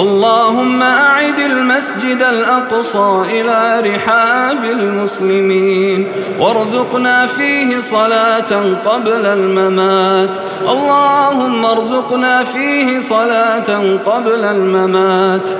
اللهم أعد المسجد الأقصى إلى رحاب المسلمين وارزقنا فيه صلاة قبل الممات. اللهم ارزقنا فيه صلاة قبل الممات.